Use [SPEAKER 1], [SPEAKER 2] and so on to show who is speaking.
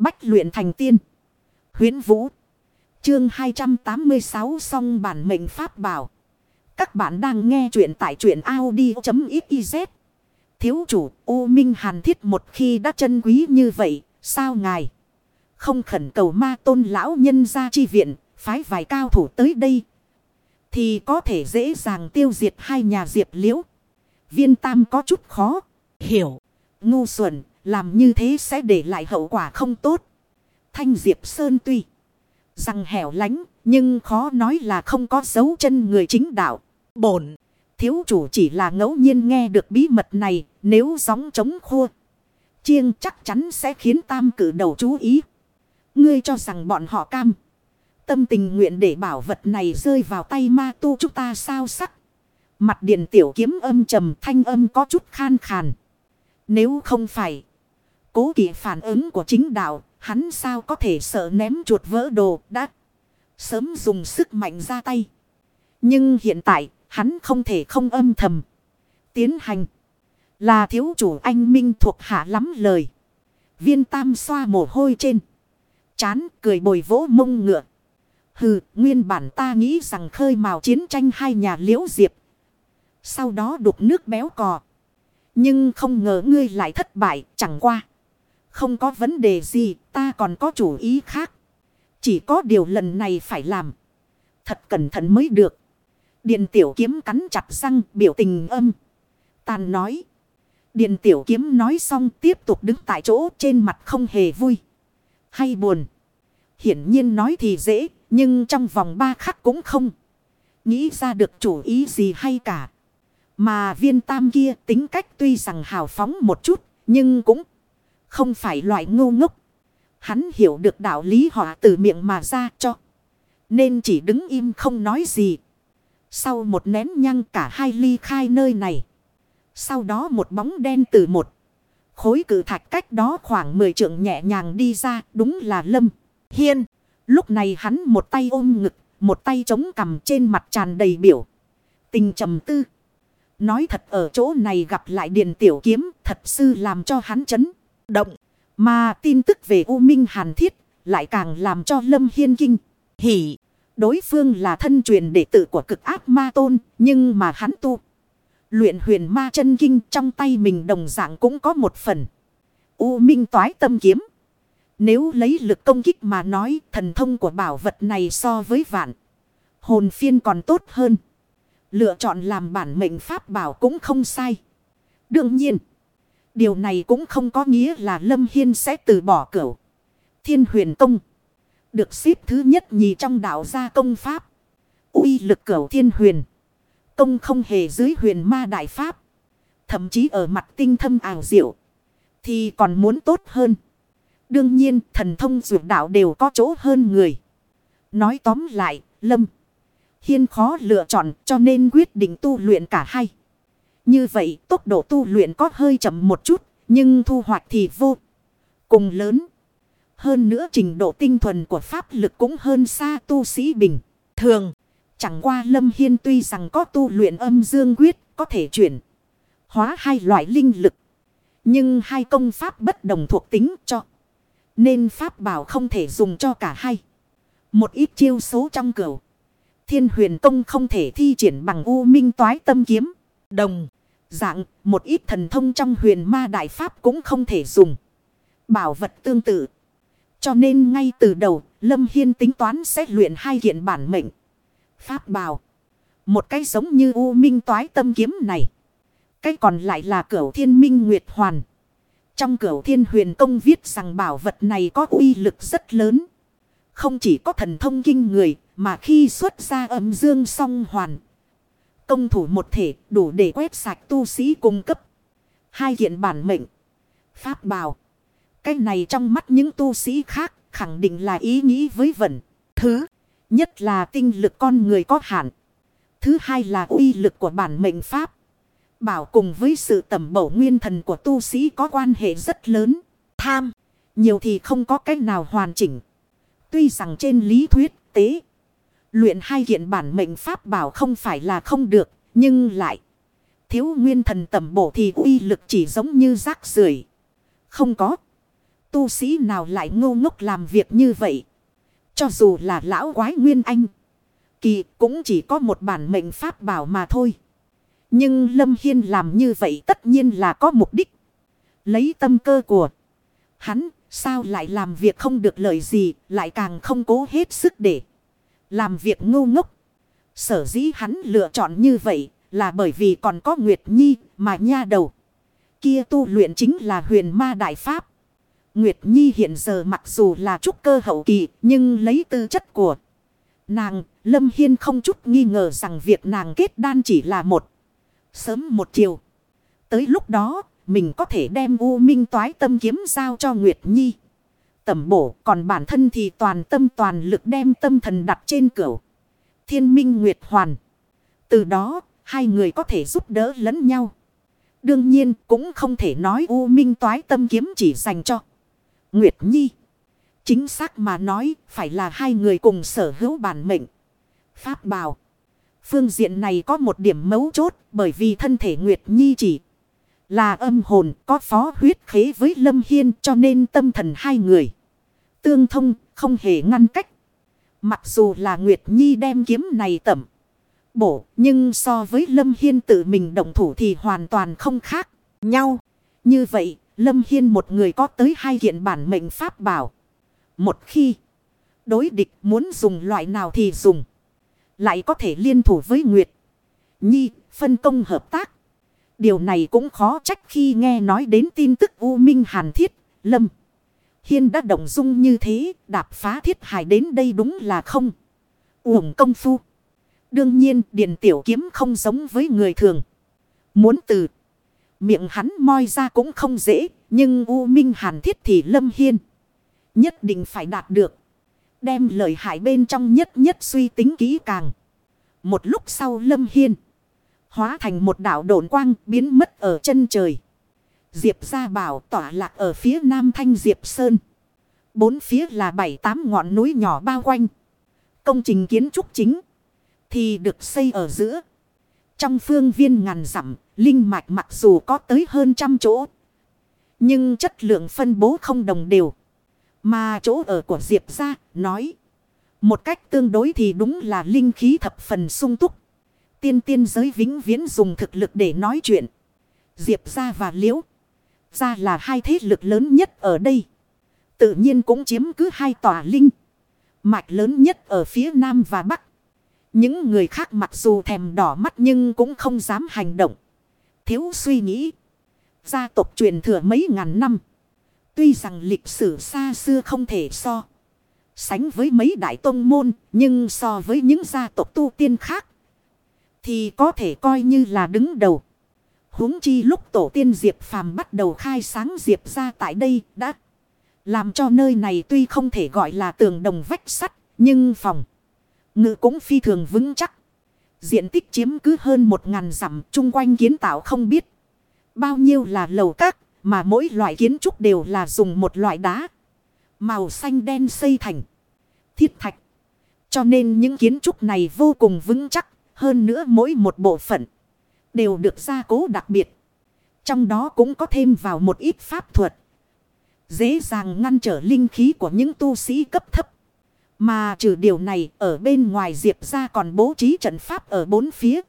[SPEAKER 1] Bách luyện thành tiên. Huyến Vũ. Chương 286 song bản mệnh pháp bảo. Các bạn đang nghe truyện tại truyện Audi.xyz. Thiếu chủ U Minh Hàn Thiết một khi đã chân quý như vậy, sao ngài? Không khẩn cầu ma tôn lão nhân ra chi viện, phái vài cao thủ tới đây. Thì có thể dễ dàng tiêu diệt hai nhà diệp liễu. Viên tam có chút khó. Hiểu. Ngu xuẩn, làm như thế sẽ để lại hậu quả không tốt. Thanh Diệp Sơn tuy rằng hẻo lánh, nhưng khó nói là không có dấu chân người chính đạo. Bổn, thiếu chủ chỉ là ngẫu nhiên nghe được bí mật này, nếu gióng chống khua. Chiêng chắc chắn sẽ khiến tam cử đầu chú ý. Ngươi cho rằng bọn họ cam. Tâm tình nguyện để bảo vật này rơi vào tay ma tu chúng ta sao sắc. Mặt điện tiểu kiếm âm trầm thanh âm có chút khan khàn. Nếu không phải. Cố kỵ phản ứng của chính đạo. Hắn sao có thể sợ ném chuột vỡ đồ đã. Sớm dùng sức mạnh ra tay. Nhưng hiện tại hắn không thể không âm thầm. Tiến hành. Là thiếu chủ anh Minh thuộc hạ lắm lời. Viên tam xoa mồ hôi trên. Chán cười bồi vỗ mông ngựa. Hừ, nguyên bản ta nghĩ rằng khơi mào chiến tranh hai nhà liễu diệp. Sau đó đục nước béo cò. Nhưng không ngờ ngươi lại thất bại, chẳng qua. Không có vấn đề gì, ta còn có chủ ý khác. Chỉ có điều lần này phải làm. Thật cẩn thận mới được. Điện tiểu kiếm cắn chặt răng, biểu tình âm. Tàn nói. Điện tiểu kiếm nói xong tiếp tục đứng tại chỗ trên mặt không hề vui. Hay buồn. Hiển nhiên nói thì dễ, nhưng trong vòng ba khắc cũng không. Nghĩ ra được chủ ý gì hay cả. Mà viên tam kia tính cách tuy rằng hào phóng một chút, nhưng cũng không phải loại ngu ngốc. Hắn hiểu được đạo lý họ từ miệng mà ra cho. Nên chỉ đứng im không nói gì. Sau một nén nhăng cả hai ly khai nơi này. Sau đó một bóng đen từ một. Khối cử thạch cách đó khoảng 10 trượng nhẹ nhàng đi ra đúng là Lâm Hiên. Lúc này hắn một tay ôm ngực, một tay chống cằm trên mặt tràn đầy biểu. Tình trầm tư. Nói thật ở chỗ này gặp lại Điền Tiểu Kiếm thật sư làm cho hắn chấn động. Mà tin tức về U Minh Hàn Thiết lại càng làm cho Lâm Hiên kinh hỉ. Đối phương là thân truyền đệ tử của cực ác ma tôn, nhưng mà hắn tu. Luyện huyền ma chân kinh trong tay mình đồng dạng cũng có một phần. U Minh toái tâm kiếm. Nếu lấy lực công kích mà nói, thần thông của bảo vật này so với vạn. Hồn phiên còn tốt hơn. Lựa chọn làm bản mệnh pháp bảo cũng không sai. Đương nhiên. Điều này cũng không có nghĩa là Lâm Hiên sẽ từ bỏ cửu. Thiên huyền công. Được xếp thứ nhất nhì trong đạo gia công pháp. uy lực cửu thiên huyền. Công không hề dưới huyền ma đại pháp. Thậm chí ở mặt tinh thâm ảo diệu. Thì còn muốn tốt hơn. Đương nhiên thần thông dược đạo đều có chỗ hơn người. Nói tóm lại, Lâm. Hiên khó lựa chọn cho nên quyết định tu luyện cả hai. Như vậy tốc độ tu luyện có hơi chậm một chút, nhưng thu hoạch thì vô cùng lớn. Hơn nữa trình độ tinh thuần của pháp lực cũng hơn xa tu sĩ bình. Thường, chẳng qua Lâm Hiên tuy rằng có tu luyện âm dương quyết, có thể chuyển hóa hai loại linh lực. Nhưng hai công pháp bất đồng thuộc tính cho. Nên pháp bảo không thể dùng cho cả hai. Một ít chiêu số trong cửu. Thiên huyền công không thể thi triển bằng u minh toái tâm kiếm. Đồng. Dạng, một ít thần thông trong huyền ma đại pháp cũng không thể dùng. Bảo vật tương tự. Cho nên ngay từ đầu, Lâm Hiên tính toán sẽ luyện hai kiện bản mệnh. Pháp bảo. Một cái giống như u minh toái tâm kiếm này. Cái còn lại là cửu thiên minh nguyệt hoàn. Trong cửu thiên huyền công viết rằng bảo vật này có uy lực rất lớn. Không chỉ có thần thông kinh người, mà khi xuất ra âm dương song hoàn. Công thủ một thể, đủ để quét sạch tu sĩ cung cấp. Hai kiện bản mệnh. Pháp bảo. Cái này trong mắt những tu sĩ khác khẳng định là ý nghĩ với vẩn. Thứ nhất là tinh lực con người có hạn. Thứ hai là uy lực của bản mệnh Pháp. Bảo cùng với sự tẩm bổ nguyên thần của tu sĩ có quan hệ rất lớn. Tham. Nhiều thì không có cách nào hoàn chỉnh. Tuy rằng trên lý thuyết tế. Luyện hai kiện bản mệnh pháp bảo không phải là không được. Nhưng lại. Thiếu nguyên thần tầm bổ thì uy lực chỉ giống như rác rưởi Không có. Tu sĩ nào lại ngô ngốc làm việc như vậy. Cho dù là lão quái nguyên anh. Kỳ cũng chỉ có một bản mệnh pháp bảo mà thôi. Nhưng Lâm Hiên làm như vậy tất nhiên là có mục đích. Lấy tâm cơ của hắn, sao lại làm việc không được lợi gì, lại càng không cố hết sức để làm việc ngu ngốc. Sở dĩ hắn lựa chọn như vậy là bởi vì còn có Nguyệt Nhi mà nha đầu. Kia tu luyện chính là huyền ma đại pháp. Nguyệt Nhi hiện giờ mặc dù là trúc cơ hậu kỳ nhưng lấy tư chất của nàng, Lâm Hiên không chút nghi ngờ rằng việc nàng kết đan chỉ là một sớm một chiều. Tới lúc đó, mình có thể đem U Minh toái tâm kiếm giao cho Nguyệt Nhi. Tẩm bổ, còn bản thân thì toàn tâm toàn lực đem tâm thần đặt trên cửa. Thiên Minh Nguyệt Hoàn. Từ đó, hai người có thể giúp đỡ lẫn nhau. Đương nhiên cũng không thể nói U Minh toái tâm kiếm chỉ dành cho Nguyệt Nhi. Chính xác mà nói phải là hai người cùng sở hữu bản mệnh. Pháp bào. Phương diện này có một điểm mấu chốt bởi vì thân thể Nguyệt Nhi chỉ là âm hồn có phó huyết khế với Lâm Hiên cho nên tâm thần hai người. Tương thông không hề ngăn cách. Mặc dù là Nguyệt Nhi đem kiếm này tẩm. Bổ nhưng so với Lâm Hiên tự mình động thủ thì hoàn toàn không khác nhau. Như vậy Lâm Hiên một người có tới hai kiện bản mệnh pháp bảo. Một khi đối địch muốn dùng loại nào thì dùng. Lại có thể liên thủ với Nguyệt. Nhi phân công hợp tác. Điều này cũng khó trách khi nghe nói đến tin tức U Minh Hàn Thiết, Lâm. Hiên đã động dung như thế, đạp phá thiết hải đến đây đúng là không. Uổng công phu. Đương nhiên, điện tiểu kiếm không giống với người thường. Muốn từ miệng hắn moi ra cũng không dễ, nhưng U Minh Hàn Thiết thì Lâm Hiên. Nhất định phải đạt được. Đem lời hại bên trong nhất nhất suy tính kỹ càng. Một lúc sau Lâm Hiên. Hóa thành một đảo độn quang biến mất ở chân trời. Diệp gia bảo tỏa lạc ở phía nam thanh Diệp Sơn. Bốn phía là bảy tám ngọn núi nhỏ bao quanh. Công trình kiến trúc chính. Thì được xây ở giữa. Trong phương viên ngàn dặm, linh mạch mặc dù có tới hơn trăm chỗ. Nhưng chất lượng phân bố không đồng đều. Mà chỗ ở của Diệp gia nói. Một cách tương đối thì đúng là linh khí thập phần sung túc. Tiên tiên giới vĩnh viễn dùng thực lực để nói chuyện. Diệp gia và Liễu. Gia là hai thế lực lớn nhất ở đây. Tự nhiên cũng chiếm cứ hai tòa linh. Mạch lớn nhất ở phía Nam và Bắc. Những người khác mặc dù thèm đỏ mắt nhưng cũng không dám hành động. Thiếu suy nghĩ. Gia tộc truyền thừa mấy ngàn năm. Tuy rằng lịch sử xa xưa không thể so. Sánh với mấy đại tông môn. Nhưng so với những gia tộc tu tiên khác. Thì có thể coi như là đứng đầu huống chi lúc tổ tiên Diệp Phàm bắt đầu khai sáng Diệp ra tại đây đã. Làm cho nơi này tuy không thể gọi là tường đồng vách sắt. Nhưng phòng. Ngự cũng phi thường vững chắc. Diện tích chiếm cứ hơn một ngàn dặm, chung quanh kiến tạo không biết. Bao nhiêu là lầu các, mà mỗi loại kiến trúc đều là dùng một loại đá. Màu xanh đen xây thành. Thiết thạch. Cho nên những kiến trúc này vô cùng vững chắc. Hơn nữa mỗi một bộ phận. Đều được gia cố đặc biệt. Trong đó cũng có thêm vào một ít pháp thuật. Dễ dàng ngăn trở linh khí của những tu sĩ cấp thấp. Mà trừ điều này, ở bên ngoài diệp ra còn bố trí trận pháp ở bốn phía.